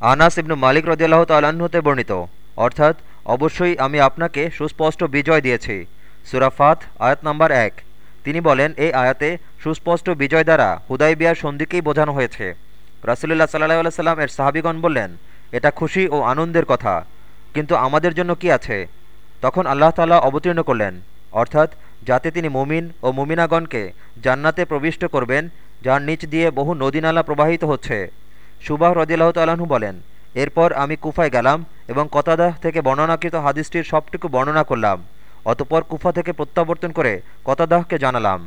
আনাস ইবনু মালিক রদিয়াল্লাহ তাল্লাহ্নতে বর্ণিত, অর্থাৎ, অবশ্যই আমি আপনাকে সুস্পষ্ট বিজয় দিয়েছি। সুরাফাত আয়াত নাম্বার এক। তিনি বলেন, এই আয়াতে সুস্পষ্ট বিজয় দ্বারা হুদাই বিয়ার সন্ধিকেই বোঝানো হয়েছে। রাসুলুল্লাহ সাল্লাহ সাল্লাম এর সাহাবিগণ বললেন, এটা খুশি ও আনন্দের কথা, কিন্তু আমাদের জন্য কি আছে? তখন আল্লাহ তাল্লাহ অবতীর্ণ করলেন, অর্থাৎ, যাতে তিনি মুমিন ও মুমিনাগণকে জান্নাতে প্রবিষ্ট করবেন, যার নিচ দিয়ে বহু নদীনালা প্রবাহিত হচ্ছে। সুবাহ রদিল্লাহ তালাহু বলেন, এরপর আমি কুফায় গেলাম এবং কতাদাহ থেকে বর্ণনাকৃত হাদিসটির সবটুকু বর্ণনা করলাম, অতপর কুফা থেকে প্রত্যাবর্তন করে কতাদাহকে জানালাম।